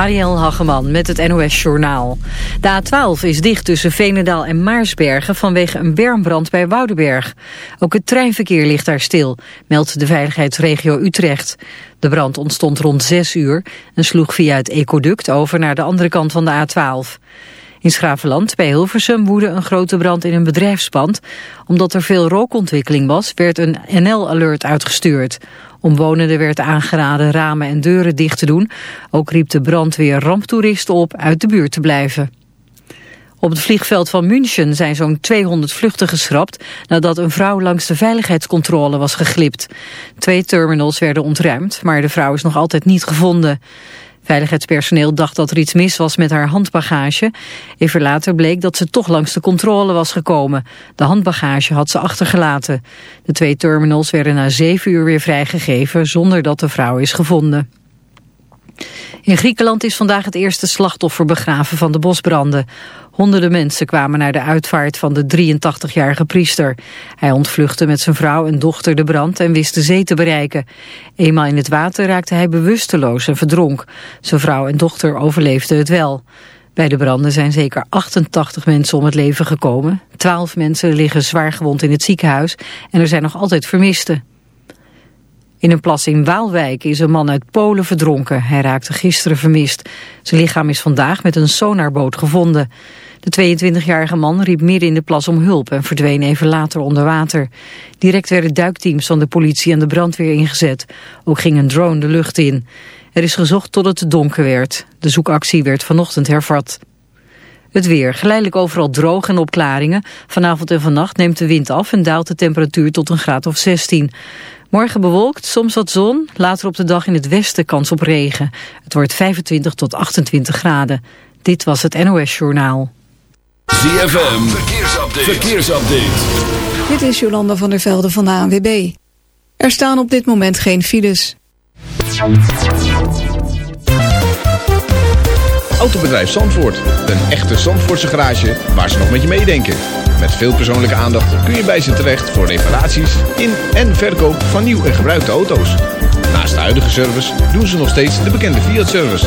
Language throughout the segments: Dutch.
Marielle Hageman met het NOS Journaal. De A12 is dicht tussen Veenendaal en Maarsbergen vanwege een bermbrand bij Woudenberg. Ook het treinverkeer ligt daar stil, meldt de veiligheidsregio Utrecht. De brand ontstond rond 6 uur en sloeg via het ecoduct over naar de andere kant van de A12. In Schravenland bij Hilversum woedde een grote brand in een bedrijfspand. Omdat er veel rookontwikkeling was, werd een NL-alert uitgestuurd. Omwonenden werd aangeraden ramen en deuren dicht te doen. Ook riep de brandweer ramptoeristen op uit de buurt te blijven. Op het vliegveld van München zijn zo'n 200 vluchten geschrapt... nadat een vrouw langs de veiligheidscontrole was geglipt. Twee terminals werden ontruimd, maar de vrouw is nog altijd niet gevonden. Veiligheidspersoneel dacht dat er iets mis was met haar handbagage. Even later bleek dat ze toch langs de controle was gekomen. De handbagage had ze achtergelaten. De twee terminals werden na zeven uur weer vrijgegeven zonder dat de vrouw is gevonden. In Griekenland is vandaag het eerste slachtoffer begraven van de bosbranden. Honderden mensen kwamen naar de uitvaart van de 83-jarige priester. Hij ontvluchtte met zijn vrouw en dochter de brand en wist de zee te bereiken. Eenmaal in het water raakte hij bewusteloos en verdronk. Zijn vrouw en dochter overleefden het wel. Bij de branden zijn zeker 88 mensen om het leven gekomen. 12 mensen liggen zwaar gewond in het ziekenhuis en er zijn nog altijd vermisten. In een plas in Waalwijk is een man uit Polen verdronken. Hij raakte gisteren vermist. Zijn lichaam is vandaag met een sonarboot gevonden. De 22-jarige man riep midden in de plas om hulp en verdween even later onder water. Direct werden duikteams van de politie en de brandweer ingezet. Ook ging een drone de lucht in. Er is gezocht tot het donker werd. De zoekactie werd vanochtend hervat. Het weer. Geleidelijk overal droog en opklaringen. Vanavond en vannacht neemt de wind af en daalt de temperatuur tot een graad of 16. Morgen bewolkt, soms wat zon. Later op de dag in het westen kans op regen. Het wordt 25 tot 28 graden. Dit was het NOS Journaal. ZFM. Verkeersupdate. Verkeersupdate. Dit is Jolanda van der Velde van de ANWB. Er staan op dit moment geen files. Autobedrijf Zandvoort. Een echte Zandvoortse garage waar ze nog met je meedenken. Met veel persoonlijke aandacht kun je bij ze terecht voor reparaties in en verkoop van nieuw en gebruikte auto's. Naast de huidige service doen ze nog steeds de bekende Fiat-service.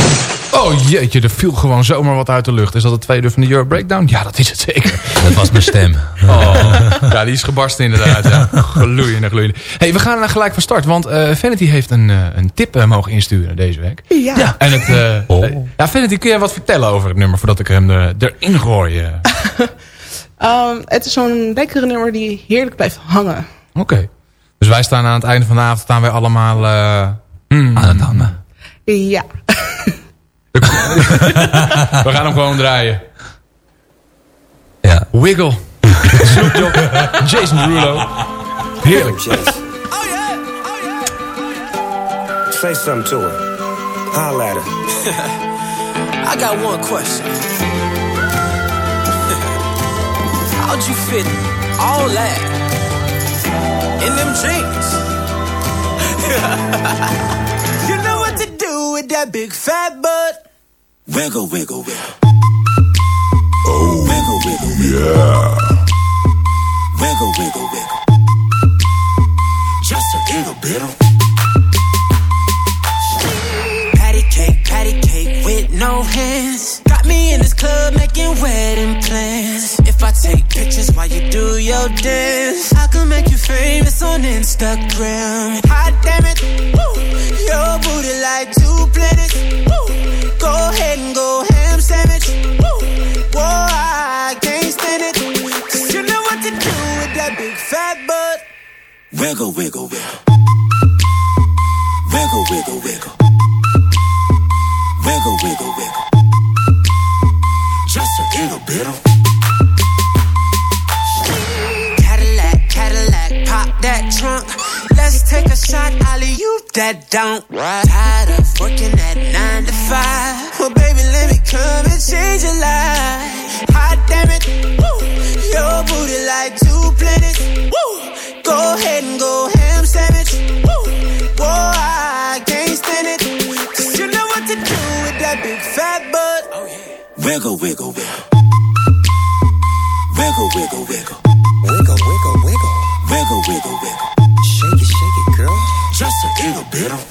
Oh jeetje, er viel gewoon zomaar wat uit de lucht. Is dat het tweede van de Euro Breakdown? Ja, dat is het zeker. Dat was mijn stem. Oh, ja, die is gebarsten inderdaad. Ja. Gloeiende, gloeiende. Hey, we gaan er gelijk van start. Want eh, Vanity heeft een, eh, een tip eh, mogen insturen deze week. Ja. En het, eh, Oh. ja, Vanity, kun jij wat vertellen over het nummer voordat ik hem er, erin gooi? Ehm, het is zo'n lekkere nummer die heerlijk blijft hangen. Oké. Dus wij staan aan het einde van de avond staan wij allemaal... eh, hmm. Aan het hangen. Ja. We gaan hem gewoon draaien. Ja. Wiggle. Snoop Dogg. Jason Derulo. Heerlijk. Oh yeah, oh yeah. Say something to her. Holla at her. I got one question. How'd you fit all that in them jeans? you know what to do with that big fat butt. Wiggle, wiggle, wiggle. Oh, wiggle, wiggle, wiggle. Yeah. Wiggle, wiggle, wiggle. Just a little bit of. Patty cake, patty cake with no hands. Got me in this club making wedding plans. If I take pictures while you do your dance, I can make you famous on Instagram. Hot damn it, woo. your booty like two planets. Wiggle, wiggle, wiggle. Wiggle, wiggle, wiggle. Wiggle, wiggle, wiggle. Just a little bit of. Cadillac, Cadillac, pop that trunk. Let's take a shot, Ollie, you that don't. Tired of working at nine to five. Well, baby, let me come and change your life. Hot damn it, woo. Your booty like two planets. Woo. Go ahead and go ham sandwich. Woo. Whoa, I can't stand it. Cause you know what to do with that big fat butt. Oh, wiggle, wiggle, wiggle. Wiggle, wiggle, wiggle. Wiggle, wiggle, wiggle. Wiggle, wiggle, wiggle. Shake it, shake it, girl. Just a little bit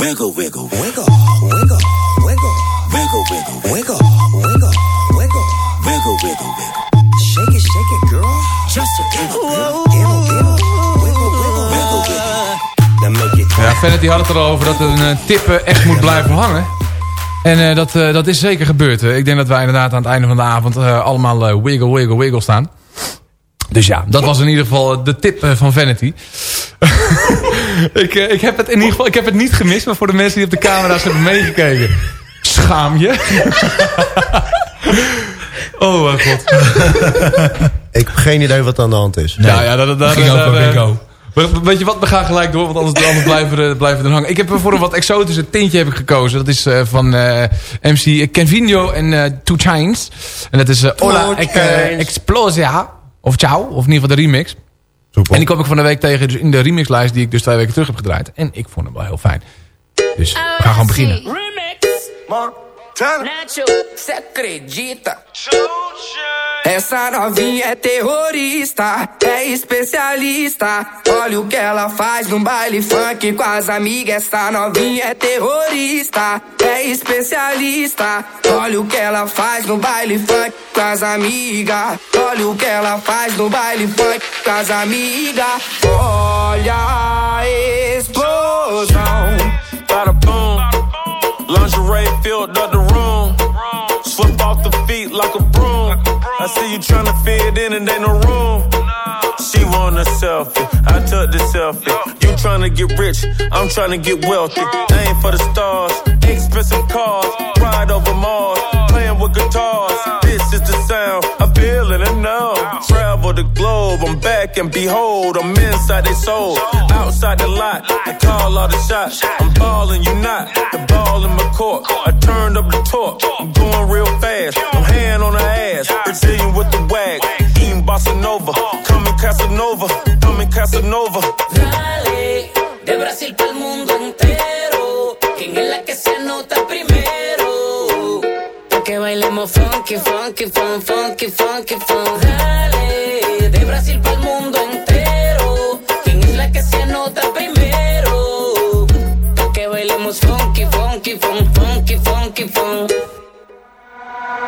Wiggle, wiggle, wiggle, wiggle, wiggle, wiggle, wiggle, wiggle, wiggle, wiggle, wiggle, wiggle, wiggle. Shake it, shake it, girl. Just a little little, little, wiggle, wiggle, wiggle, wiggle. Ja, Vanity had het er al over dat een eh, tippen echt moet blijven hangen. En eh, dat, eh, dat is zeker gebeurd. Ik denk dat wij inderdaad aan het einde van de avond eh, allemaal wiggle, wiggle, wiggle staan. Dus ja, dat was in ieder geval de tip van Vanity. ik, eh, ik, heb het in ieder geval, ik heb het niet gemist, maar voor de mensen die op de camera's hebben meegekeken. Schaam je? oh mijn god. Ik heb geen idee wat aan de hand is. Ja, ja, dat, dat, ging bingo. We- Weet je wat, we gaan gelijk door, want anders, anders blijven, we er, blijven we er hangen. Ik heb voor een wat exotische tintje heb ik gekozen. Dat is eh, van eh, MC Kenvinho en eh Two Chains. En dat is Ola Two Ex- Chainz. Explosia. Of Ciao, of in ieder geval de remix. Super. En die kwam ik van de week tegen dus in de remixlijst die ik dus twee weken terug heb gedraaid. En ik vond hem wel heel fijn. Dus we gaan gewoon beginnen. Remix. Nacho, cê acredita? Essa novinha é terrorista, é especialista. Olha o que ela faz no baile funk com as amigas. Essa novinha é terrorista, é especialista. Olha o que ela faz no baile funk com as amigas. Olha o que ela faz no baile funk com as amigas. Olha a explosão. Bada boom. Lingerie filled up the room. Swift off the feet like a see you tryna fit in and ain't no room. She want a selfie, I took the selfie. You tryna get rich, I'm tryna get wealthy. Aim for the stars, expensive cars, ride over Mars, playing with guitars. This is the sound, I feel it know. Travel the globe, I'm back and behold, I'm inside their soul, outside the lot. I call all the shots, I'm balling, you not. The ball in my court, I turned up the torque. I'm going real fast, I'm hand on her ass, Brazilian with the wag, eating bossa nova, coming Casanova, coming Casanova. Dale, de Brasil para el mundo entero. ¿Quién es la que se nota primero? Que bailemos funky, funky, fun, funky, funky, fun. Dale, de Brasil para el mundo entero. ¿Quién es la que se nota primero? Pa' que bailemos funky, funky, fun, funky, funky, fun.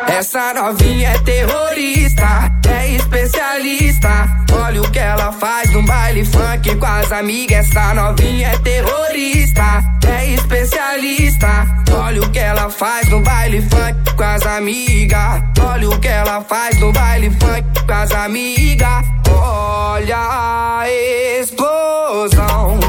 Essa novinha é terrorista, é especialista. Olha o baile funk com as amigas. Essa novinha é terrorista, é especialista. Olha o que ela faz no baile funk com as amigas. Olha o que ela faz no baile funk com as amigas. Olha a explosão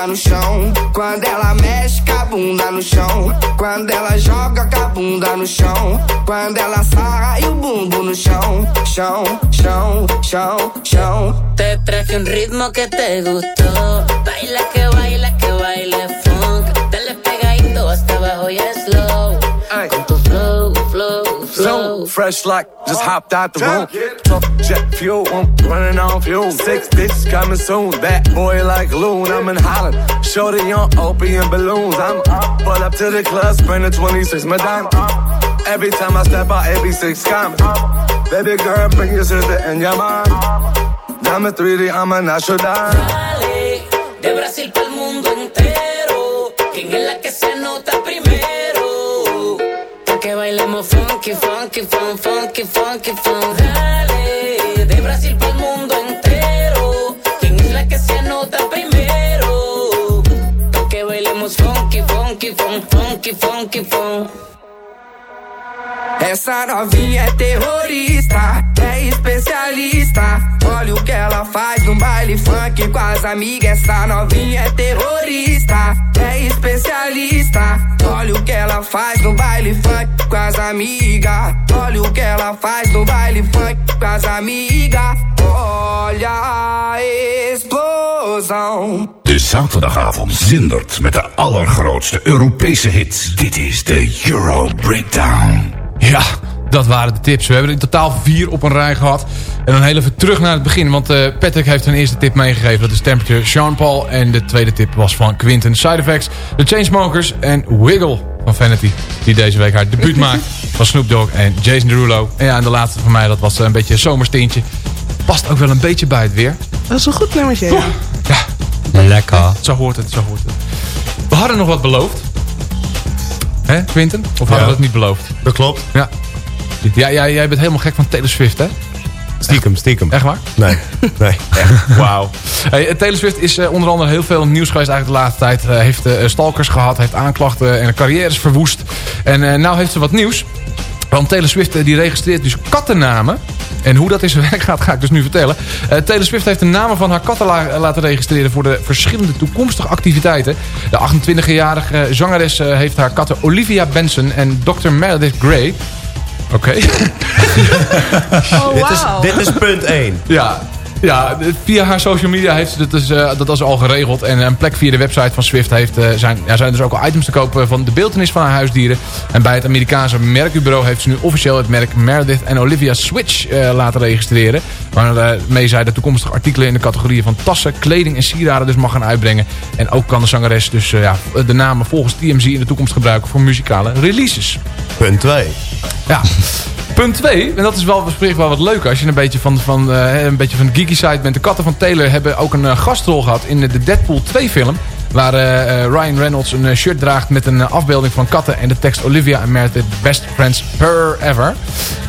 bunda no chão. Quando ela mexe com a bunda no chão. Quando ela joga com a bunda no chão. Quando ela sarra e o bumbo no chão. Chão, chão, chão, chão. Te traje un ritmo que te gustó. Baila que baila que baile funk. Dale pegadito hasta abajo y es fresh like just hopped out the room. Talk jet fuel, I'm running on fuel. Six bitches coming soon. That boy like loon, I'm in Holland. Shorty on opium balloons. I'm up, pull up to the club, spending 26 my dime. Every time I step out, every six coming. Baby girl, bring your sister and your mom. Dame 3D, I'm a natural dime. Dale, de Brasil para el mundo entero. ¿Quién es la que se nota primero? Pa' que bailemos funky, funky, fun, funky, funky, fun. Dale, de Brasil para el mundo entero. ¿Quién es la que se nota primero? Que bailemos funky, funky, fun, funky, funky, fun. Essa novinha é terrorista, é especialista. Olha o que ela faz no baile funk com as amigas. Essa novinha é terrorista, é especialista. Olha o que ela faz no baile funk com as amigas. Olha o que ela faz no baile funk com as amigas. Olha a explosão. De zaterdagavond zindert met de allergrootste Europese hits. Dit is de Euro Breakdown. Ja, dat waren de tips. We hebben er in totaal vier op een rij gehad. En dan heel even terug naar het begin. Want eh, Patrick heeft een eerste tip meegegeven. Dat is Temperature Sean Paul. En de tweede tip was van Quinten. Side Effects, The Chainsmokers en Wiggle van Vanity. Die deze week haar debuut maakt. Van Snoop Dogg en Jason Derulo. En ja, en de laatste van mij, dat was eh, een beetje een zomerstintje. Past ook wel een beetje bij het weer. Dat is een goed nummertje, ja. Lekker. Zo hoort het, zo hoort het. We hadden nog wat beloofd. Hè, Quinten? Of hadden we het niet beloofd? Dat klopt. Ja. Ja, ja, jij bent helemaal gek van Taylor Swift, hè? Stiekem, stiekem. Echt waar? Nee, nee. Wauw. Hey, eh, Taylor Swift is eh, onder andere heel veel nieuws geweest eigenlijk de laatste tijd. Eh, heeft eh, stalkers gehad, heeft aanklachten en carrières verwoest. En eh nou heeft ze wat nieuws. Want Taylor Swift eh, die registreert dus kattennamen. En hoe dat in zijn werk gaat, ga ik dus nu vertellen. Eh, Taylor Swift heeft de namen van haar katten la- laten registreren... voor de verschillende toekomstige activiteiten. De 28-jarige zangeres eh, heeft haar katten Olivia Benson en Dr. Meredith Grey... Oké. Oh, dit, is, dit is punt 1. Ja, ja, via haar social media heeft ze dat, dus, eh, dat is al geregeld. En een plek via de website van Swift heeft, eh, zijn, ja, zijn dus ook al items te kopen van de beeltenis van haar huisdieren. En bij het Amerikaanse merkenbureau heeft ze nu officieel het merk Meredith en Olivia Switch eh, laten registreren. Waarmee zij de toekomstige artikelen in de categorieën van tassen, kleding en sieraden dus mag gaan uitbrengen. En ook kan de zangeres dus eh, ja, de namen volgens TMZ in de toekomst gebruiken voor muzikale releases. Punt 2. Ja. Punt 2, en dat is wel, spreekt wel wat leuker als je een beetje van, van, eh, een beetje van de geeky side bent. De katten van Taylor hebben ook een eh, gastrol gehad in de Deadpool 2 film. Waar eh, Ryan Reynolds een shirt draagt met een afbeelding van katten. En de tekst Olivia en Meredith best friends forever.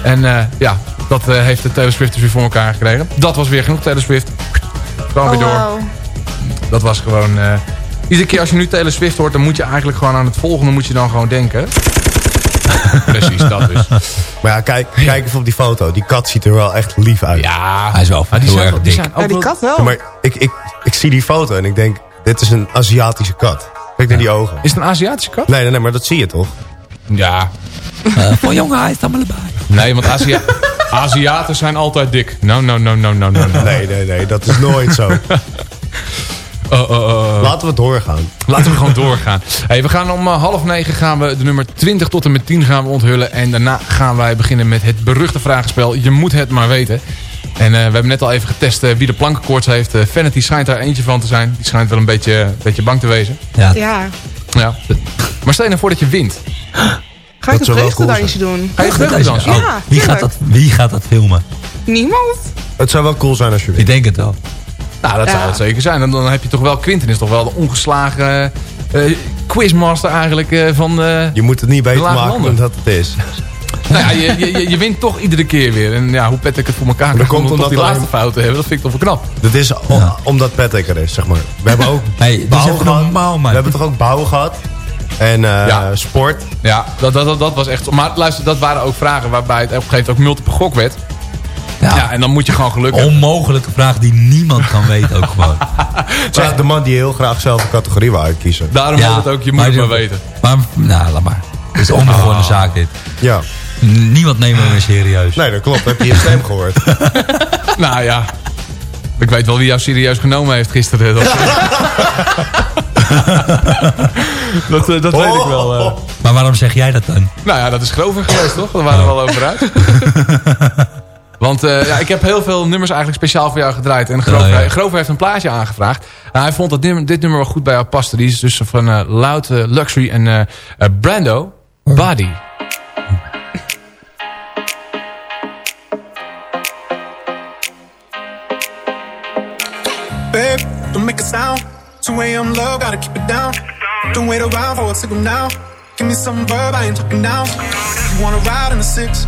En ja, dat heeft de Taylor Swift dus weer voor elkaar gekregen. Dat was weer genoeg Taylor Swift. Gewoon weer Oh, door. Dat was gewoon... iedere keer als je nu Taylor Swift hoort, dan moet je eigenlijk gewoon aan het volgende moet je dan gewoon denken. Precies, dat dus. Maar ja, kijk, kijk even op die foto. Die kat ziet er wel echt lief uit. Ja, Hij is wel maar die heel zijn, erg dik. Ja, die kat wel. Ja, maar ik, ik, ik zie die foto en ik denk, dit is een Aziatische kat. Kijk naar die ogen. Is het een Aziatische kat? Nee, nee, nee, maar dat zie je toch? Ja. Eh, Voor jongen, hij is allemaal erbij. Nee, want Azia Aziaten zijn altijd dik. No, no, no, no, no, no. no. Nee, nee, nee, dat is nooit zo. Oh, oh, oh, oh. Laten we doorgaan. Laten we gewoon doorgaan. Hey, we gaan om eh, half negen gaan we de nummer 20 tot en met 10 gaan we onthullen. En daarna gaan wij beginnen met het beruchte vragenspel. Je moet het maar weten. En eh, we hebben net al even getest eh, wie de plankenkoorts heeft. Eh, Vanity schijnt daar eentje van te zijn. Die schijnt wel een beetje, een beetje bang te wezen. Ja. Ja. Ja. Maar stel je nou voor dat je wint. Ga ik een zou wel vreugdedansje doen? Ga je vreugdedansen? Ja, Oh, wie, gaat dat, wie gaat dat filmen? Niemand? Het zou wel cool zijn als je Ik wint. denk het wel. Nou, dat zou Ja. het zeker zijn. En dan heb je toch wel... Quinten is toch wel de ongeslagen eh, quizmaster eigenlijk eh, van... eh, Je moet het niet beter maken dat het is. Nou ja, je, je, je- je wint toch iedere keer weer. En ja, hoe Patrick het voor elkaar krijgt komt om die alleen- laatste fouten te hebben, dat vind ik toch wel knap. Dat is o- omdat Patrick er is, zeg maar. We hebben ook Hey, dat is bouw gehad. normaal, man. We hebben toch ook bouw gehad? En eh, Ja. sport. Ja, dat, dat, dat, dat was echt... Maar luister, dat waren ook vragen waarbij het op een gegeven moment ook multiple gok werd. Ja. Ja, en dan moet je gewoon geluk hebben. Onmogelijke vraag die niemand kan weten ook gewoon. Zeg de man die heel graag zelf een categorie wil uitkiezen. Daarom Ja, het ook, je moet het maar weten. Maar, nou, laat maar. Het is een onbegonnen Ah. zaak dit. Ja. Niemand neemt me meer serieus. Nee, dat klopt. Heb je je stem gehoord? Nou ja, ik weet wel wie jou serieus genomen heeft gisteren. Dat- dat eh, dat weet ik wel. eh. Maar waarom zeg jij dat dan? Nou ja, dat is Grover geweest, toch? Daar waren we wel over uit. Want eh, ja, ik heb heel veel nummers eigenlijk speciaal voor jou gedraaid. En Grover, ja. Grover heeft een plaatje aangevraagd. Hij vond dat dit, dit nummer wel goed bij jou paste. Die is dus van eh, Loud Luxury en eh, Brando. Body. Babe, don't make a sound. 2 a.m. love, gotta keep it down. Don't wait around for a signal now. Give me some verb, I ain't talking down. You wanna ride in the six,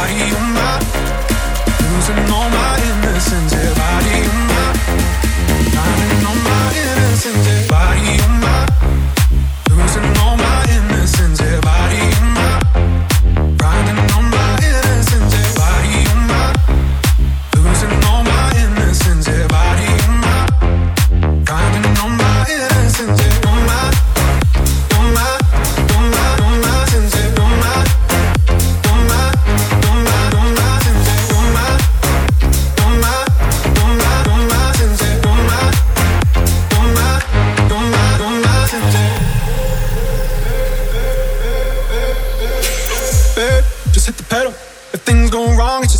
body on my, losing all my innocence. Yeah, body on my, finding all my innocence. Body on my,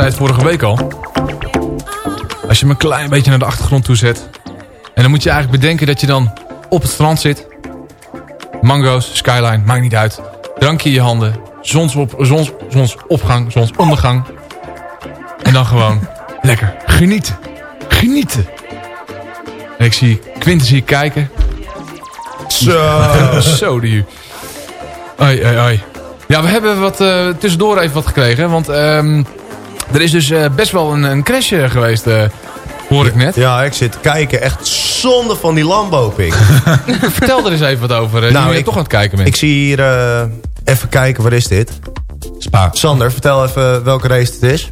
Zei het vorige week al. Als je hem een klein beetje naar de achtergrond toe zet. En dan moet je eigenlijk bedenken dat je dan op het strand zit. Mango's, skyline, maakt niet uit. Drankje in je handen. Zonsop, zons, zonsopgang, zonsondergang. En dan gewoon lekker genieten. Genieten. En ik zie Quinten zie ik kijken. Zo. Zo die. Ai, ai, ai. Ja, we hebben wat, eh, tussendoor even wat gekregen. Want ehm, er is dus eh, best wel een, een crash eh, geweest, eh, hoor ik net. Ja, ik zit te kijken. Echt zonde van die Lambo, pik. Vertel er eens even wat over. Uh, Nou, je ik- toch aan het kijken bent. Ik zie hier... eh, even kijken, waar is dit? Spa. Sander, vertel even welke race het is.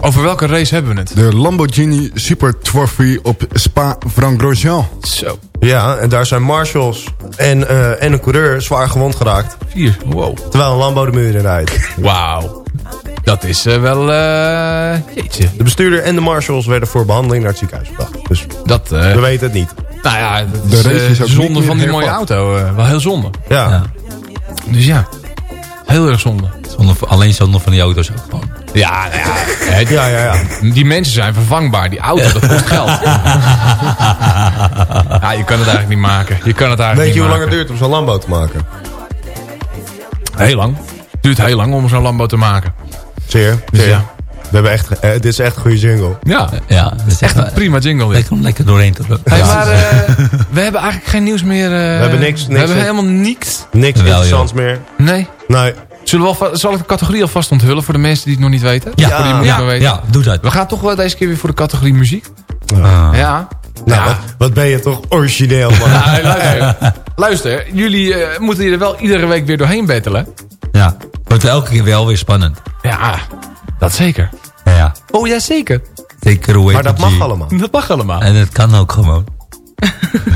Over welke race hebben we het? De Lamborghini Super Trophy op Spa-Francorchamps. Zo. Ja, en daar zijn marshals en, eh, en een coureur zwaar gewond geraakt. Vier, wow. Terwijl een Lambo de muur in rijdt. Wauw. Dat is eh, wel... eh, jeetje. De bestuurder en de marshals werden voor behandeling naar het ziekenhuis gebracht. Dus Dat, eh, we weten het niet. nou ja, dat De is race is ook niet zonde van die mooie hervat. auto. eh, wel heel zonde. Ja. Ja. Dus ja, heel erg zonde. Zonder, alleen zonder van die auto's ook gewoon. Ja, nou ja, Ja, ja, ja. die mensen zijn vervangbaar. Die auto, dat kost geld. ja, je kan het eigenlijk niet maken. Je kan het eigenlijk Weet je hoe lang het duurt om zo'n Lambo te maken? Heel lang. Het duurt heel lang om zo'n Lambo te maken. Zeer, zeer. ja. We hebben echt, eh, dit is echt een goede jingle. Ja, Ja, dat is echt een prima jingle dit. Lekker om lekker doorheen te Hey, Ja. maar eh, we hebben eigenlijk geen nieuws meer. eh, We hebben niks- We hebben helemaal niks. Niks Wel, interessants meer. Nee. Nee. Zullen we alva- zal ik de categorie alvast onthullen voor de mensen die het nog niet weten? Ja, Voor die ja, weten. ja, doe dat. We gaan toch wel deze keer weer voor de categorie muziek. Ah. Ja. Nou, Ja. wat, wat ben je toch origineel, man. Ja, hey, luister, luister, jullie eh, moeten hier wel iedere week weer doorheen bettelen. Ja, wordt elke keer wel weer spannend. Ja, dat zeker. Ja, ja. Oh ja, zeker. Zeker hoe Maar dat mag allemaal. Dat mag allemaal. En het kan ook gewoon.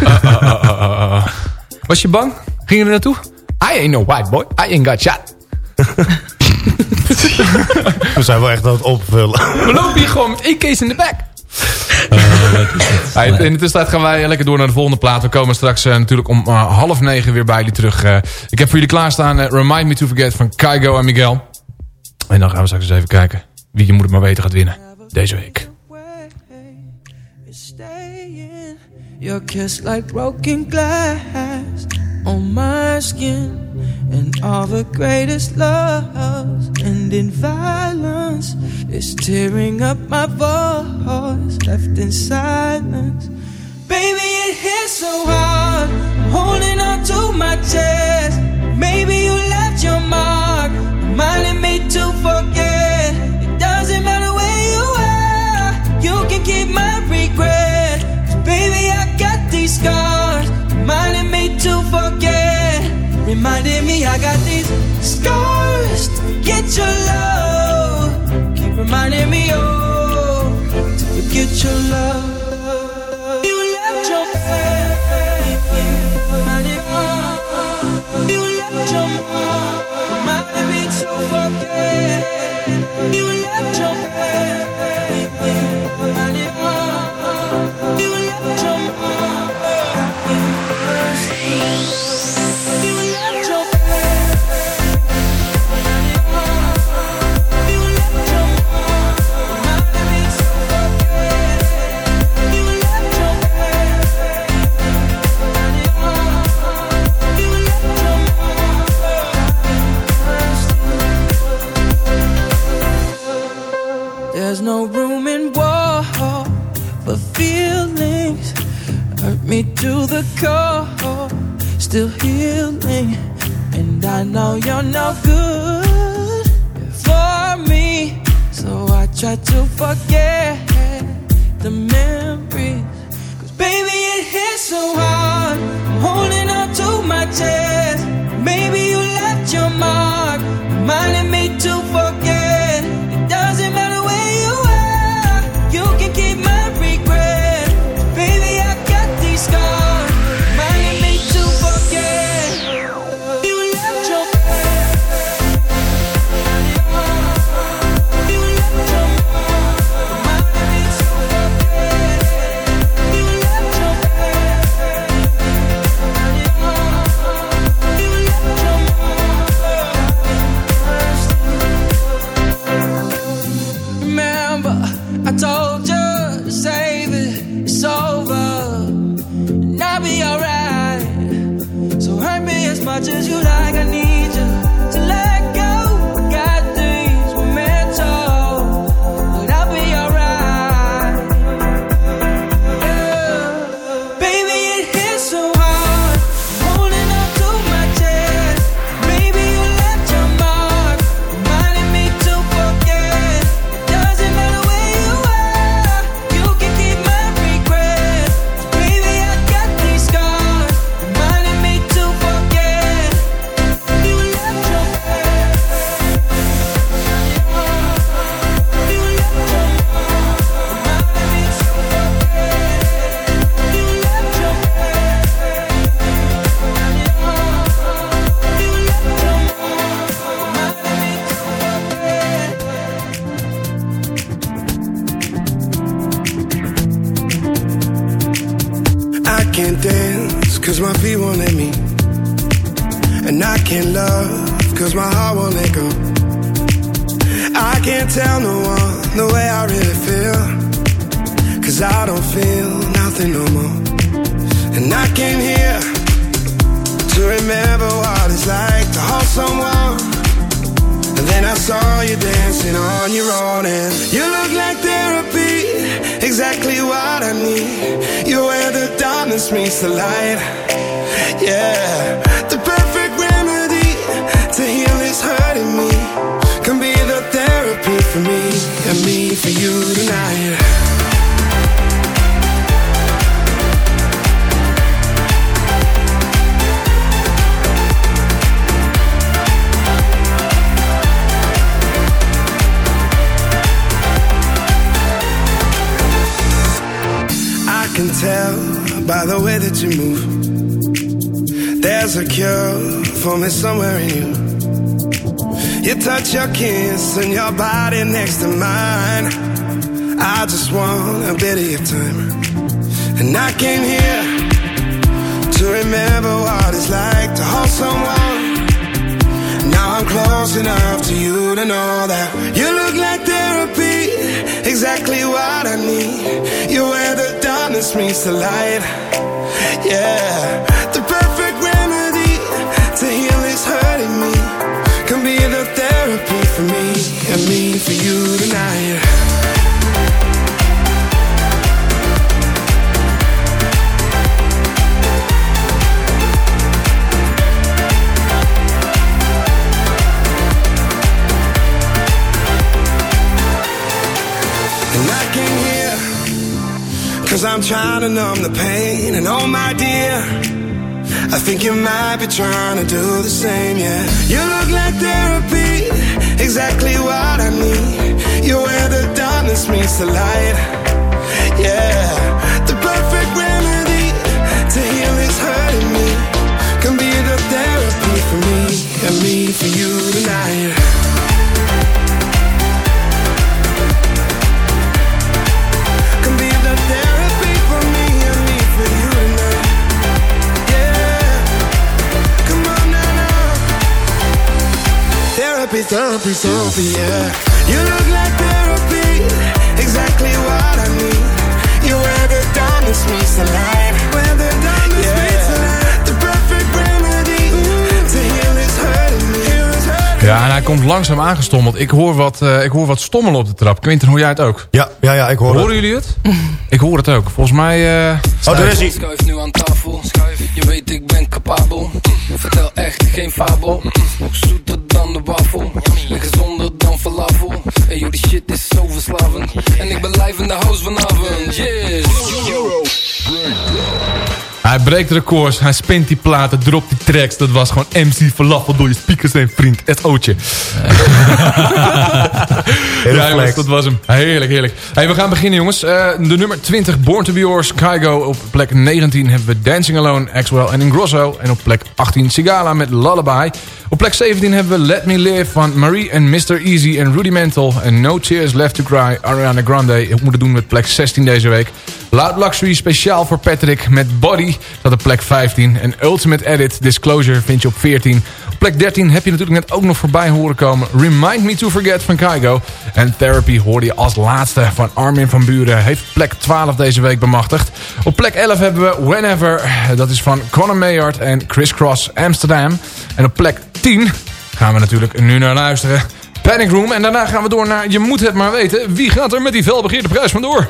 Ah, ah, ah. Was je bang? Ging je er naartoe? I ain't no white boy. I ain't got shot. We zijn wel echt aan het opvullen. We lopen hier gewoon met één case in de back. In de tussentijd gaan wij lekker door naar de volgende plaat. We komen straks eh, natuurlijk om eh, half negen weer bij jullie terug. Eh, ik heb voor jullie klaarstaan Remind Me To Forget van Kaigo en Miguel. En dan gaan we straks eens even kijken wie je moet het maar weten gaat winnen. Deze week. And all the greatest loves end in violence. Is tearing up my voice, left in silence. Baby, it hits so hard. I'm holding on to my chest. Maybe you left your mark, reminding me to forget. Forget your love. Keep reminding me, oh, to forget your love. Remember what it's like to hold someone. Now I'm close enough to you to know that you look like therapy, exactly what I need. You're where the darkness meets the light. Yeah, the perfect remedy to heal this hurting me can be the therapy for me and me for you tonight. Cause I'm trying to numb the pain. And oh my dear I think you might be trying to do the same, yeah. You look like therapy Exactly what I need. You're where the darkness meets the light Yeah. The perfect remedy To heal this hurting me. Can be the therapy for me And me for you tonight Therapy, therapy, therapy, yeah. You look like therapy, exactly what I need. You're where the darkness meets the light. Where the darkness meets the light. The perfect remedy to heal this hurting me. Ja, en hij komt langzaam aangestommeld. Ik hoor wat, eh, ik hoor wat stommelen op de trap. Quinten, hoor jij het ook? Ja, ja, ja ik hoor Horen jullie het? ik hoor het ook. Volgens mij... eh, Oh, daar is hij. Schuif nu aan tafel, schuif. Je weet ik ben capabel. Vertel echt geen fabel. De wafel. En gezonder dan falafel. En joh, die shit is zo verslavend. En ik ben live in de house vanavond. Yes. Hij breekt records, hij spint die platen, dropt die tracks. Dat was gewoon MC Falafel door je speakers heen, vriend. SO'tje. ja, jongens, dat was hem. Heerlijk, heerlijk. Hey, we gaan beginnen, jongens. Eh, de nummer 20, Born to be Yours, Kygo. Op plek 19 hebben we Dancing Alone, Axwell en Ingrosso. En op plek 18 Sigala met Lullaby. Op plek 17 hebben we Let Me Live van Marie en Mr. Easy en Rudimental. En No Tears Left to Cry, Ariana Grande. Ik moet het doen met plek 16 deze week. Loud Luxury speciaal voor Patrick met Body. Dat op plek 15. En Ultimate Edit Disclosure vind je op 14. Op plek 13 heb je natuurlijk net ook nog voorbij horen komen. Remind Me to Forget van Kygo. En Therapy hoorde je als laatste van Armin van Buren. Heeft plek 12 deze week bemachtigd. Op plek 11 hebben we Whenever. Dat is van Conor Mayard en Chris Cross Amsterdam. En op plek 10 gaan we natuurlijk nu naar luisteren. Panic Room. En daarna gaan we door naar Je moet het maar weten. Wie gaat er met die felbegeerde prijs vandoor?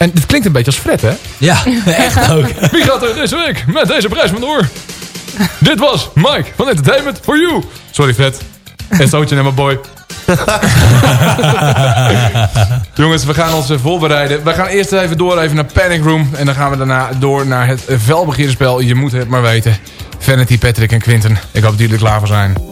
En dit klinkt een beetje als Fred, hè? Ja, echt ook. Wie gaat er deze week met deze prijs vandoor? Dit was Mike van Entertainment for You. Sorry Fred. En stootje naar mijn boy. Jongens, we gaan ons eh, voorbereiden. We gaan eerst even door even naar Panic Room. En dan gaan we daarna door naar het eh, felbegeerde spel. Je moet het maar weten. Vanity, Patrick en Quinten. Ik hoop dat jullie er klaar voor zijn.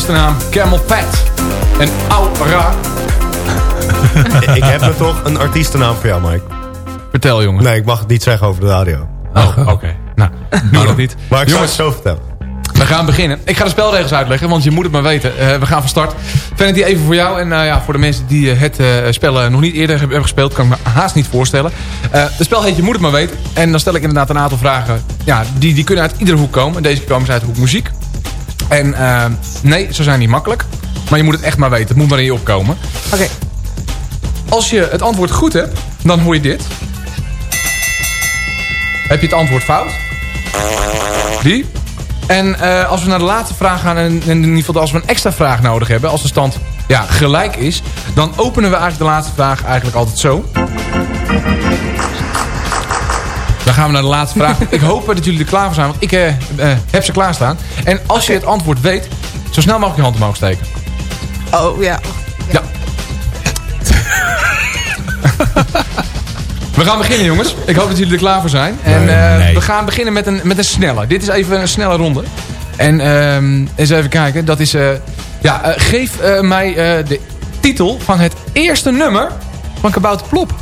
Artiestennaam. Camel Fat. En Aura. ik heb er toch een artiestennaam voor jou, Mike. Vertel, jongen. Nee, ik mag het niet zeggen over de radio. Oh, oké. Nou, doe dat niet. Maar ik zal Jongens, het zo vertellen. We gaan beginnen. Ik ga de spelregels uitleggen, want je moet het maar weten. Eh, we gaan van start. Vanity, even voor jou. En eh, ja, voor de mensen die eh, het eh, spel nog niet eerder hebben gespeeld... kan ik me haast niet voorstellen. Eh het spel heet Je moet het maar weten. En dan stel ik inderdaad een aantal vragen. Ja, die, die kunnen uit iedere hoek komen. En deze keer komen ze uit de hoek muziek. En eh, nee, ze zijn niet makkelijk. Maar je moet het echt maar weten. Het moet maar in je opkomen. Oké. Als je het antwoord goed hebt, dan hoor je dit. Heb je het antwoord fout? Die. En eh, als we naar de laatste vraag gaan, en en in ieder geval als we een extra vraag nodig hebben, als de stand ja, gelijk is, dan openen we eigenlijk de laatste vraag eigenlijk altijd zo. Gaan we naar de laatste vraag. ik hoop dat jullie er klaar voor zijn, want ik eh, eh, heb ze klaarstaan. En als je het antwoord weet, zo snel mogelijk je hand omhoog steken. Oh, ja. Ja. We gaan beginnen, jongens. Ik hoop dat jullie er klaar voor zijn. En eh, we gaan beginnen met een, met een snelle. Dit is even een snelle ronde. En ehm, eens even kijken. Dat is... eh, ja, geef eh, mij eh, de titel van het eerste nummer van Kabouter Plop.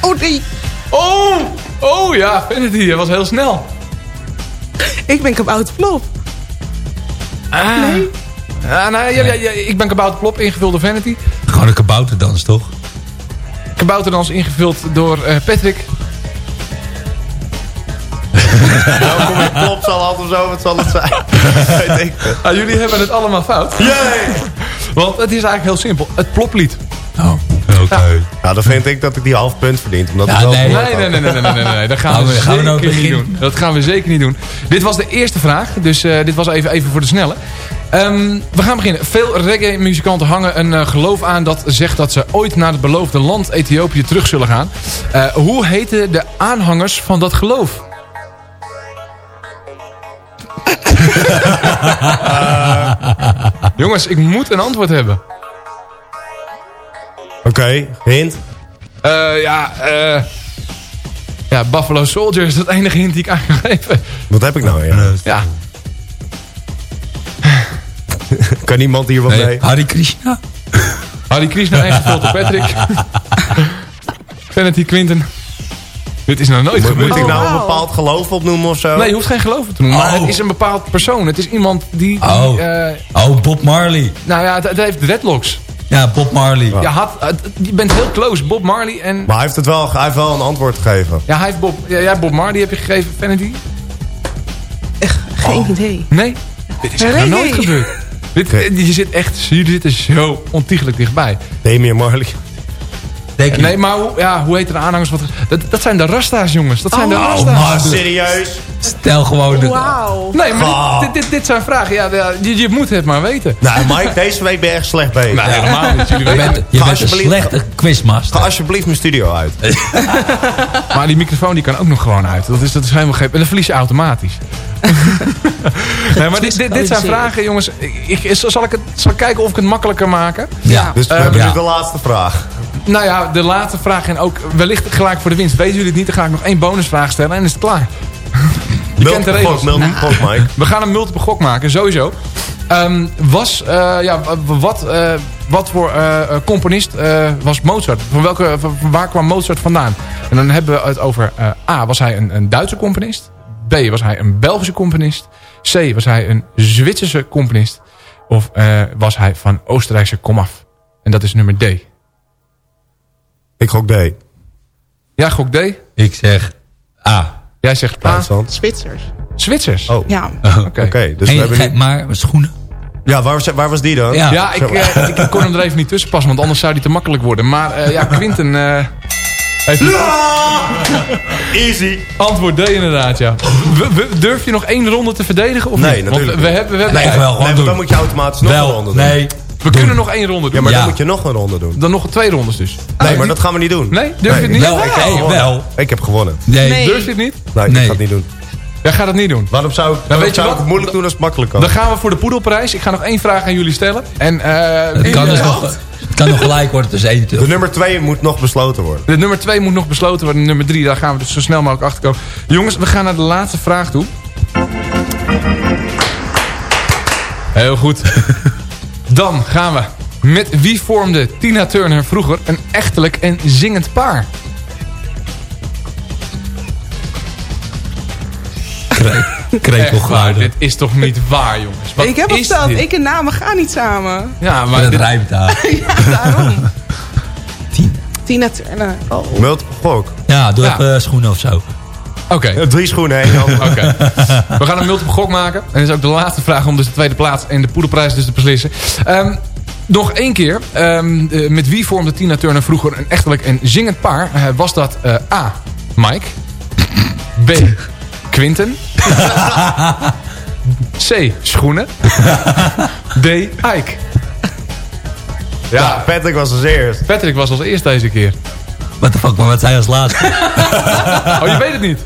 Oh, die. Oh! Oh ja, Vanity. Dat was heel snel. Ik ben Kabouter Plop. Ah. Nee? Ja, nou, ja, ja, ja, ik ben Kabouter Plop, ingevuld door Vanity. Gewoon een kabouterdans, toch? Kabouterdans ingevuld door eh, Patrick. Welkom in Klopsalat of zo, wat zal het zijn? Ik. Ah, jullie hebben het allemaal fout. Yay! Want het is eigenlijk heel simpel. Het ploplied. Oh, oké. Nou, dan vind ik dat ik die half punt verdient. Omdat Ja, nee. Nee, nee, nee, nee, nee, nee, nee, nee. Dat gaan Gaan we, we- gaan we nou zeker niet beginnen? doen. Dat gaan we zeker niet doen. Dit was de eerste vraag, dus eh, dit was even, even voor de snelle. Ehm, we gaan beginnen. Veel reggae-muzikanten hangen een eh, geloof aan dat zegt dat ze ooit naar het beloofde land Ethiopië terug zullen gaan. Eh, hoe heten de aanhangers van dat geloof? Jongens, ik moet een antwoord hebben. Oké, hint. Eh, ja, eh... Ja, Buffalo Soldier is het enige hint die ik aan kan geven. Wat heb ik nou? Ja. Ja, Kan iemand hier wat Nee, mee? Hare Krishna? Harry Krishna ingevuld door Patrick. Vanity Quinten. Dit is nog nooit Moet, gebeurd. moet ik nou Oh, een bepaald geloof opnoemen of zo? Nee, je hoeft geen geloof te noemen. Maar Oh. het is een bepaald persoon. Het is iemand die... die, Oh. eh, Oh, Bob Marley. nou ja, het, het heeft dreadlocks. Ja, Bob Marley. Je, had, je bent heel close. Bob Marley en... Maar hij heeft, het wel, hij heeft wel een antwoord gegeven. Ja, hij heeft Bob, ja, ja, Bob Marley heb je gegeven, Vanity? Echt geen idee. Nee? Dit is echt nog nooit gebeurd. Dit, Je zit echt jullie zitten zo ontiegelijk dichtbij. Damian Marley. Denk je? Nee, maar hoe, ja, hoe heet de aanhangers? Wat, dat, dat zijn de Rasta's, jongens. Dat zijn de Oh, Rasta's. man, serieus? Stel gewoon... De, Wauw. Nee, maar dit, dit, dit zijn vragen. Ja, je, je moet het maar weten. Nou, Mike, deze week ben je echt slecht bezig. Nou, helemaal niet. Jullie je bent, je bent een alsjeblieft- slechte quizmaster. Ga alsjeblieft mijn studio uit. Maar die microfoon die kan ook nog gewoon uit. Dat is, dat is helemaal geen... En dan verlies je automatisch. nee, maar dit, dit, dit zijn vragen, jongens. Ik, ik- zal, ik het, zal ik kijken of ik het makkelijker maken? Ja. Dus we Eh, hebben ja. nu de laatste vraag. Nou ja, de laatste vraag en ook wellicht gelijk voor de winst. Weten jullie het niet, dan ga ik nog één bonusvraag stellen en is het klaar. Je kent de regels. Multiple gok, multiple gok, Mike. We gaan een multiple gok maken, sowieso. Ehm, was, eh, ja, wat, eh, wat voor eh, componist eh, was Mozart? Van welke, van, waar kwam Mozart vandaan? En dan hebben we het over A, was hij een, een Duitse componist? B, was hij een Belgische componist? C, was hij een Zwitserse componist? Of eh, was hij van Oostenrijkse komaf? En dat is nummer D. Ik gok D. Ja, gok D. Ik zeg A. Jij zegt A. Duitsland. Zwitsers. Zwitsers. Oh, oké. Ja. Oké. dus En we hebben nu... maar schoenen? Ja, waar was, waar was die dan? Ja. Ja, ik, eh, ik, ik kon hem er even niet tussen passen, want anders zou hij te makkelijk worden. Maar eh, ja, Quinten eh heeft Easy. antwoord D inderdaad, ja. We- we- durf je nog één ronde te verdedigen? Of Nee, niet? natuurlijk Want we, we hebben, we hebben, Nee, wel gewoon Nee, doen. dan moet je automatisch nog een ronde doen. nee. We kunnen nog één ronde doen. Ja, maar Ja. dan moet je nog een ronde doen. Dan nog twee rondes dus. Nee, maar dat gaan we niet doen. Nee? Durf je het niet? Wel, Ik heb wel. Ik heb gewonnen. Nee. Nee. Durf je het niet? Nee, ik Nee. ga het niet doen. Jij gaat het niet doen. Waarom zou ik, waarom weet je zou ik wat? het moeilijk doen als het makkelijk kan? Dan gaan we voor de poedelprijs. Ik ga nog één vraag aan jullie stellen. En eh, Het kan, dus nog, het kan nog gelijk worden tussen 1 en 2. De nummer 2 moet nog besloten worden. De nummer 2 moet nog besloten worden. Nummer 3, daar gaan we dus zo snel mogelijk achter komen. Jongens, we gaan naar de laatste vraag toe. Heel goed. Dan gaan we. Met wie vormde Tina Turner vroeger een echtelijk en zingend paar? Krekelgeluiden. dit is toch niet waar, jongens? Wat ik heb al verteld, dit? ik en namen gaan niet samen. Ja, maar Dat dit- rijmt daar. ja, daarom. Tina Turner. Oh. Multiple gok. Ja, doe Ja. even schoenen of zo. Oké. Drie schoenen, één hand. Oké. We gaan een multiple gok maken. En dat is ook de laatste vraag om dus de tweede plaats en de poederprijs dus te beslissen. Ehm, nog één keer. Ehm, eh, met wie vormde Tina Turner vroeger een echtelijk en zingend paar? Eh, was dat eh, A. Mike. B. Quinten. C. Schoenen. D. Ike. Ja, Patrick was als eerst. Patrick was als eerst deze keer. What the fuck, maar wat zei als laatste? Oh, je weet het niet?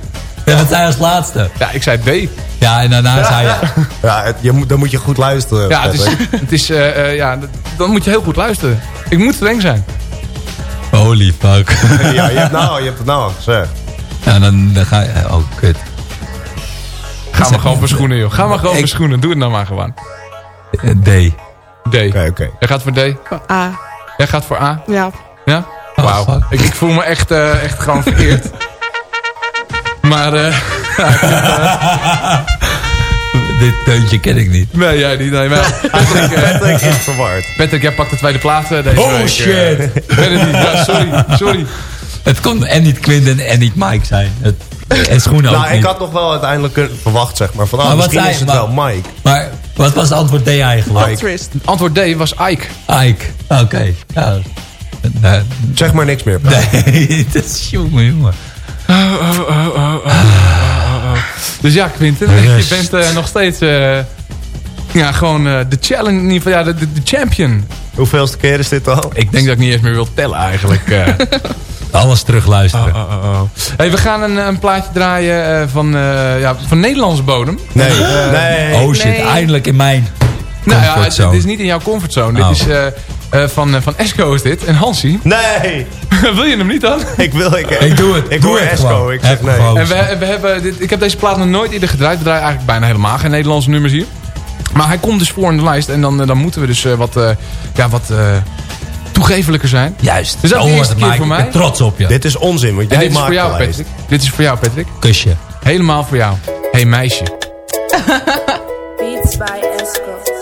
Ja, wat zei als laatste? Ja, ik zei D. Ja, en daarna zei je... Ja, het- je moet, dan moet je goed luisteren. Ja, het is, het is eh, eh, ja, dan moet je heel goed luisteren. Ik moet streng zijn. Holy fuck. ja, je hebt, nou, je hebt het nou al gezegd. Ja, dan, dan ga je... Oh, kut. Ga maar gewoon voor schoenen, joh. Ga maar gewoon voor schoenen. Doe het nou maar gewoon. Eh, D. D. Oké, oké. Jij gaat voor D. A. Jij gaat voor A. Ja. Ja? Oh, Wauw. fuck. Ik, ik voel me echt, eh, echt gewoon vereerd. maar, eh, eh, Dit deuntje ken ik niet. nee, jij niet. Nee, maar Patrick, eh, Patrick is verward. Patrick, jij pakt de tweede plaats eh, deze Oh, week. eh. shit. Ik weet het niet. Ja, sorry. Sorry. Het kon en niet Quinten en niet Mike zijn. Het, en schoenen ook Nou, ik niet. had nog wel uiteindelijk kunnen- verwacht, zeg maar. Van, ah, Maar misschien is het maar- wel Mike. Maar wat was het antwoord D eigenlijk? Antwoord D was Ike. Ike. Oké. Ja. Nee, Zeg maar niks meer. Patrick. nee, dat is jongen, jongen. Oh, oh, oh, oh, oh. Dus ja, Quinten, je bent eh, nog steeds eh, ja, gewoon eh, de challenge, in ieder geval, ja, de, de, de champion. Hoeveelste keer is dit al? Ik denk dat ik niet eens meer wil tellen eigenlijk. Alles terugluisteren. Oh, oh, oh, oh. Hey, we gaan een, een plaatje draaien van, ja, van Nederlandse bodem. Nee, nee. Oh shit, Nee. eindelijk in mijn Nou ja, het, het is niet in jouw comfortzone. Oh. Dit is eh, eh, van, eh, van Esco is dit. En Hansie. Nee, Wil je hem niet dan? ik wil... Ik, Ik doe het. Ik doe hoor het Esco, gewoon. ik zeg nee. gewoon. En we, we hebben dit, ik heb deze plaat nog nooit eerder gedraaid. We draaien eigenlijk bijna helemaal geen Nederlandse nummers hier. Maar hij komt dus voor in de lijst. En dan, dan moeten we dus eh, wat, eh, ja, wat eh, toegevelijker zijn. Juist. Dus dat is de Zo eerste keer voor Ik ben mij. trots op je. Dit is onzin, want En dit is maakt voor jou, lijst. Patrick. Dit is voor jou, Patrick. Kusje. Helemaal voor jou. hey, meisje. Beats by Esco.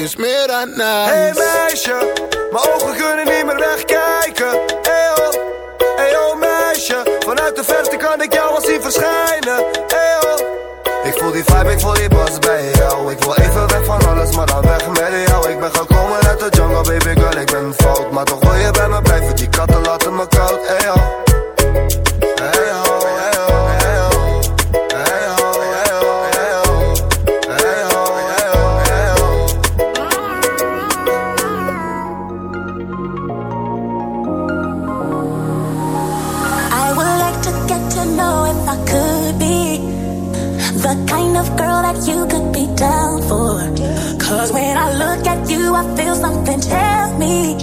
is meer aan. Hey meisje, mijn ogen kunnen niet meer wegkijken. Hey oh, hey oh meisje, vanuit de verte kan ik jou al zien verschijnen. Hey oh, ik voel die vibe, ik voel die bas bij jou. Ik wil even weg van alles, maar dan weg met jou. Ik ben gekomen uit de jungle, baby girl, ik ben fout. Maar toch wil je bij me blijven, die katten laten me koud. Hey oh, hey oh. me down for. Cause when I look at you, I feel something tell me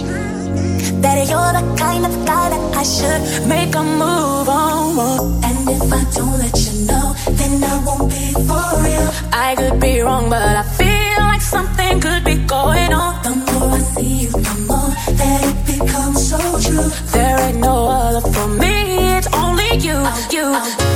that you're the kind of guy that I should make a move on. And if I don't let you know, then I won't be for real. I could be wrong, but I feel like something could be going on. The more I see you, the more that it becomes so true. There ain't no other for me, it's only you, you.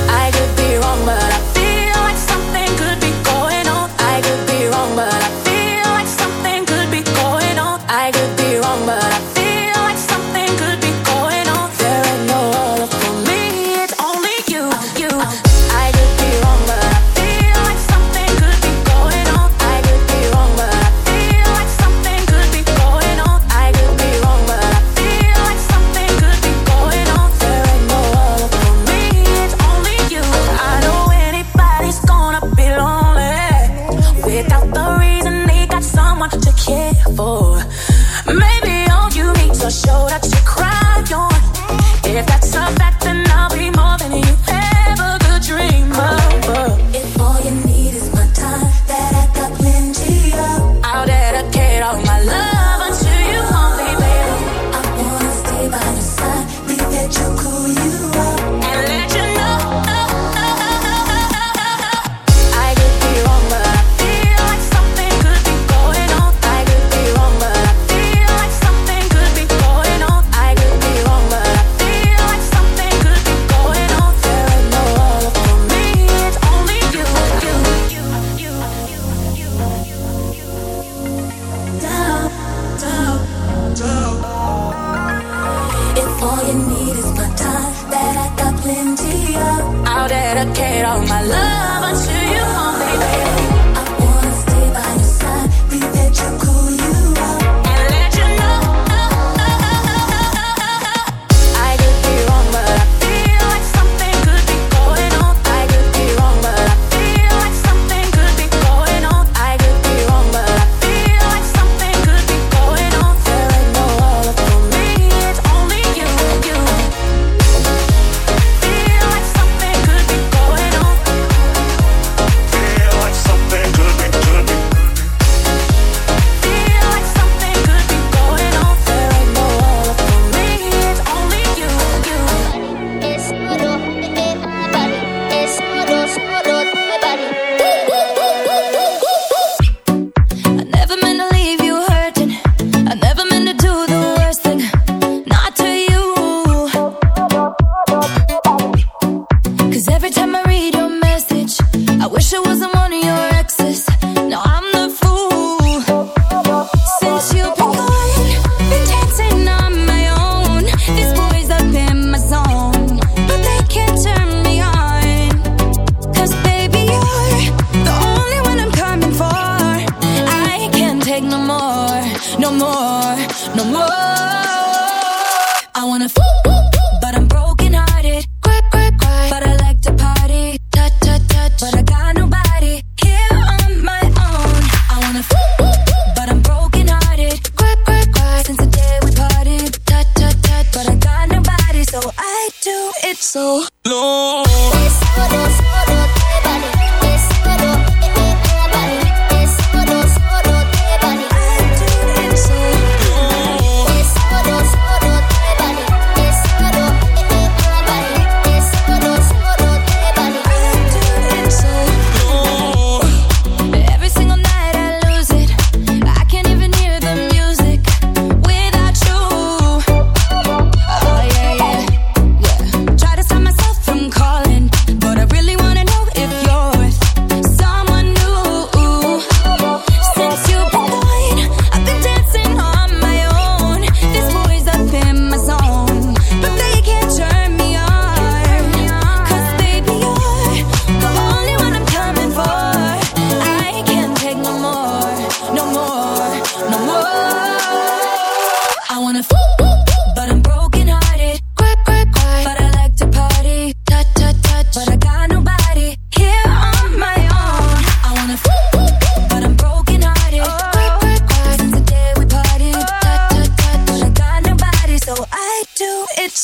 Time I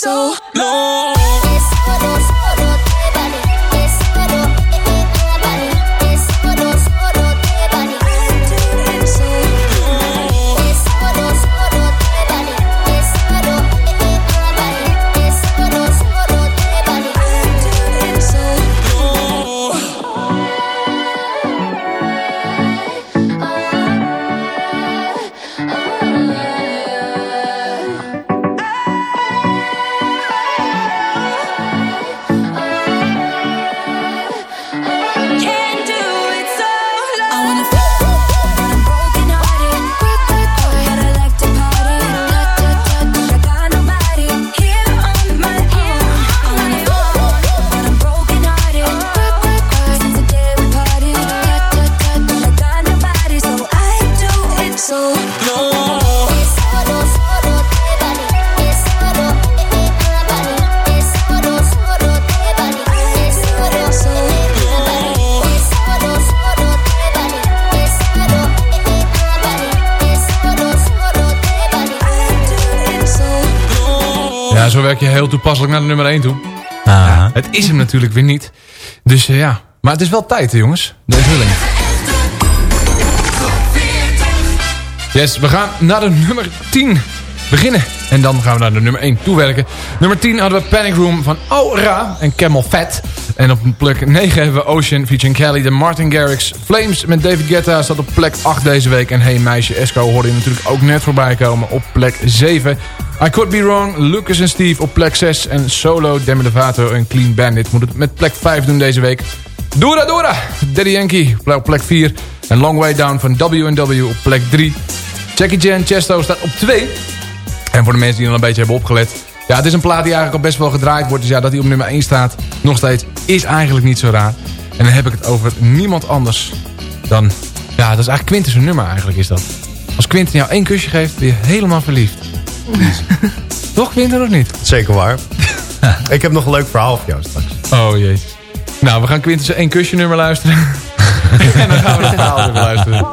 so long. Heel toepasselijk naar de nummer 1 toe. Het is hem natuurlijk weer niet. Dus eh, ja, maar het is wel tijd hè, jongens. De onthulling. Yes, we gaan naar de nummer 10 beginnen. En dan gaan we naar de nummer 1 toewerken. Nummer 10 hadden we Panic Room van Aura en Camel Fat. En op plek 9 hebben we Ocean featuring Kelly, de Martin Garrix. Flames met David Guetta staat op plek 8 deze week. En Hey Meisje Esco hoorde je natuurlijk ook net voorbij komen op plek 7. I Could Be Wrong, Lucas en Steve op plek 6. En Solo, Demi Lovato en Clean Bandit moet het met plek 5 doen deze week. Dora Dora, Daddy Yankee op plek 4. En Long Way Down van W&W op plek 3. Jackie Chan Chesto staat op 2. En voor de mensen die nog een beetje hebben opgelet. Ja, het is een plaat die eigenlijk al best wel gedraaid wordt. Dus ja, dat hij op nummer 1 staat, nog steeds, is eigenlijk niet zo raar. En dan heb ik het over niemand anders dan... Ja, dat is eigenlijk Quintus nummer eigenlijk, is dat. Als Quinten jou één kusje geeft, ben je helemaal verliefd. Toch, Quinten, of niet? Zeker waar. ik heb nog een leuk verhaal voor jou straks. Oh jee. Nou, we gaan Quintus één kusje nummer luisteren. en dan gaan we het verhaal even luisteren.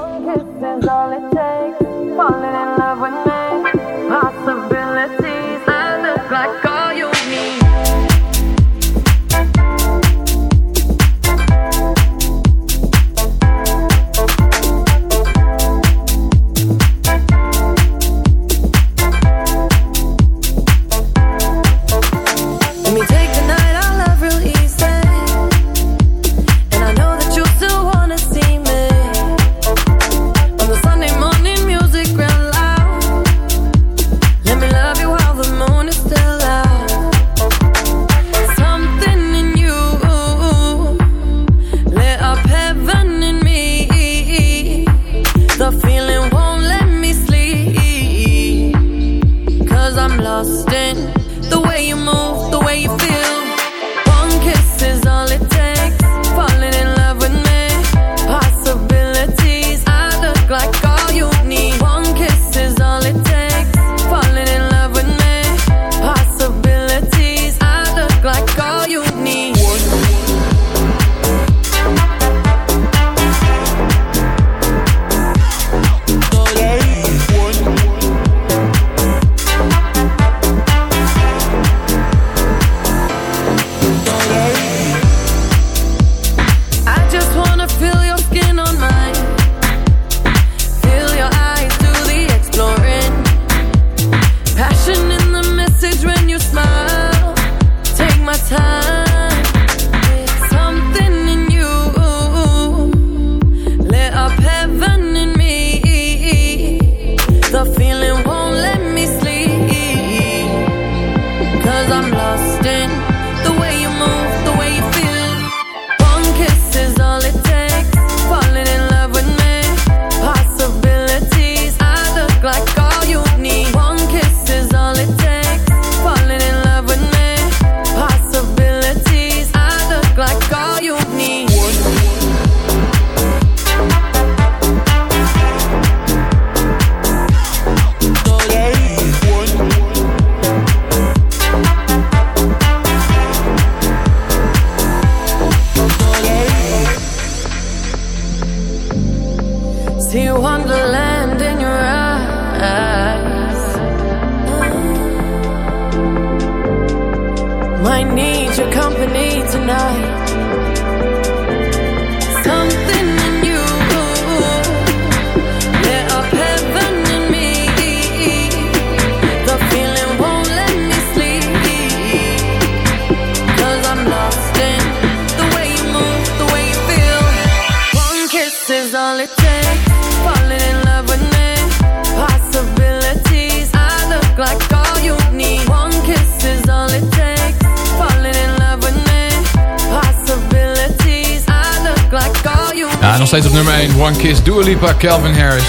Ja, nog steeds op nummer 1. One Kiss, Dua Lipa, Calvin Harris.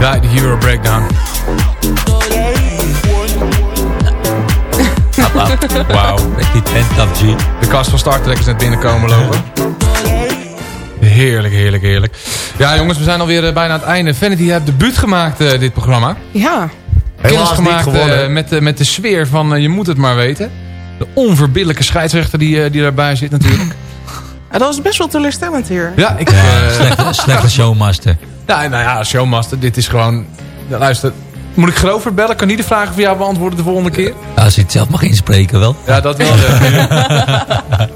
Ja, de Euro Breakdown. Wauw. Met die G. De kast van Star Trek is net binnenkomen lopen. Heerlijk, heerlijk, heerlijk. Ja jongens, we zijn alweer eh, bijna aan het einde. Vanity heeft debuut gemaakt, eh, dit programma. Ja. Kennis niet gemaakt gewonnen. eh, met, de- met de sfeer van je moet het maar weten. De onverbiddelijke scheidsrechter die, eh, die daarbij zit natuurlijk. En dat was best wel teleurstellend hier. Ja, ik... Ja, eh, slechte, slechte showmaster. Ja, nou ja, Showmaster, dit is gewoon... Ja, Luister, moet ik Grover bellen? Kan die de vragen voor jou beantwoorden de volgende keer? Als je het zelf mag inspreken wel. Ja, dat wel. ja.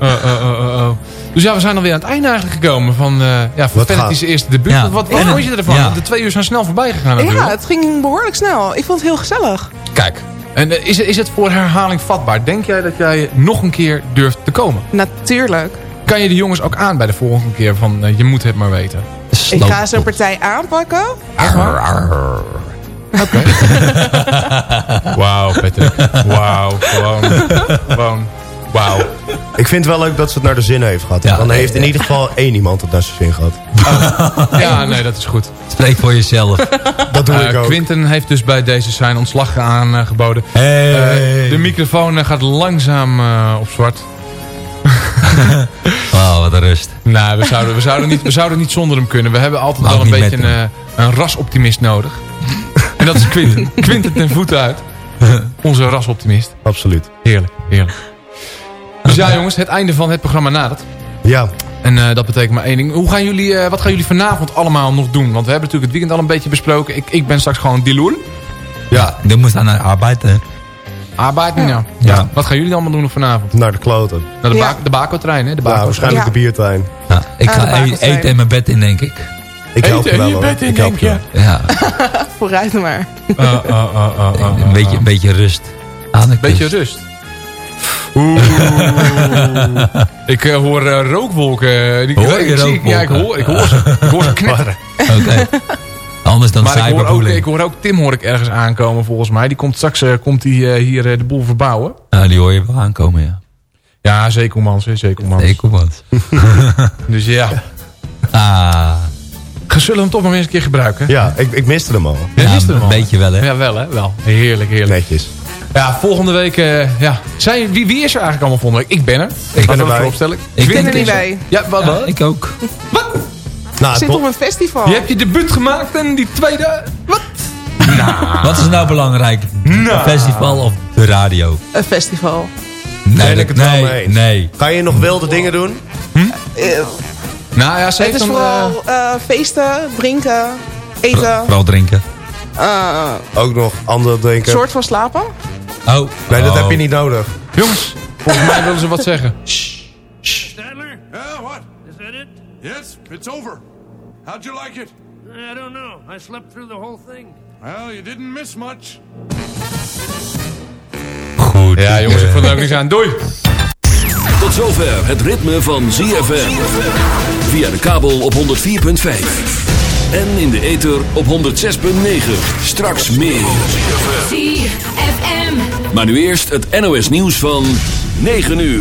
Oh, oh, oh, oh, oh. Dus ja, we zijn alweer aan het einde eigenlijk gekomen van, eh ja, van eerste debuut. Ja. Wat, wat En- vond je ervan? ja. De twee uur zijn snel voorbij gegaan natuurlijk. Ja, het ging behoorlijk snel. Ik vond het heel gezellig. Kijk, en eh, is, is het voor herhaling vatbaar? Denk jij dat jij nog een keer durft te komen? Natuurlijk. Kan je de jongens ook aan bij de volgende keer van eh, je moet het maar weten? Ik ga zo'n partij aanpakken. Oké. Wauw, Patrick. Wauw, gewoon. Gewoon. Wauw. Ik vind het wel leuk dat ze het naar de zin heeft gehad. Ja. Dan heeft in ieder geval één iemand het naar zijn zin gehad. Ja, nee, dat is goed. Spreek voor jezelf. Dat doe Eh, ik ook. Quinten heeft dus bij deze zijn ontslag aangeboden. Hey. Eh, de microfoon eh, gaat langzaam eh, op zwart. Oh, wat een rust. Nou, we zouden, we, zouden niet, we zouden niet zonder hem kunnen. We hebben altijd wel een beetje een, eh, een rasoptimist nodig. En dat is Quinten. Quinten ten voeten uit. Onze rasoptimist. Absoluut. Heerlijk, heerlijk. Dus ja jongens, het einde van het programma nadert. Ja. En eh, dat betekent maar één ding. Hoe gaan jullie, eh, wat gaan jullie vanavond allemaal nog doen? Want we hebben natuurlijk het weekend al een beetje besproken. Ik, ik ben straks gewoon Diloer. Ja, je moet aan de arbeid. hè. Arbeiden, ja. Ja. Wat gaan jullie allemaal doen vanavond? Naar de kloten. Naar de, Ja. ba de Bako-trein, hè? De Ja, Bako waarschijnlijk Ja. de biertuin. Ja, ik ga de e- eten en mijn bed in, denk ik. Ik help je wel in je hoor. bed in, Ik help denk je. je? Ja, Vooruit maar. Uh, uh, uh, uh, uh, een, beetje, een beetje rust. Aan de Beetje rust. Oeh. ik eh, hoor rookwolken. Die, Hoor je ik zie- Ja, ik rookwolken? hoor, ik hoor ze. Ik hoor ze knetteren. Oké. Anders dan Maar ik hoor, ook, ik hoor ook Tim hoor ik ergens aankomen volgens mij. Die komt straks eh, komt die, eh, hier eh, de boel verbouwen. Ja, die hoor je wel aankomen, ja. Ja, Zeekomans. hè, Zeekomans. Nee, kom wat. Dus ja. Ah. Zullen we hem toch nog eens een keer gebruiken? Ja, ik, ik miste hem al. Ja, Ja, miste hem een al. beetje wel, hè. Ja, wel hè. Wel. Heerlijk, heerlijk. Netjes. Ja, volgende week... eh, ja. Zijn, wie, wie is er eigenlijk allemaal volgende week? Ik ben er. ben Laten we erbij. het opstellen. Ik ben er niet bij. Ja, wat? Ja, wat? ik ook. Nou, Ik zit op een festival. Je hebt je debuut gemaakt en die tweede... Wat? Wat is nou belangrijk? Nou. Een festival of de radio? Een festival. Nee, Ben ik dat- het wel nee, mee eens. nee. Kan je nog wilde dingen doen? Eh, Nou ja, ze het is dan... vooral eh, feesten, drinken, eten. Vooral drinken. eh, Ook nog andere drinken? soort van slapen. Oh. Nee, dat Oh. heb je niet nodig. Jongens, volgens mij willen ze wat zeggen. Is that it? Yes, it's over. How'd you like it? I don't know. I slept through the whole thing. Well, you didn't miss much. Goed. Ja, jongens, ik vond er ook niks aan. Doei! Tot zover het ritme van ZFM. Via de kabel op 104.5. En in de ether op 106.9. Straks meer. ZFM. Maar nu eerst het NOS nieuws van 9 uur.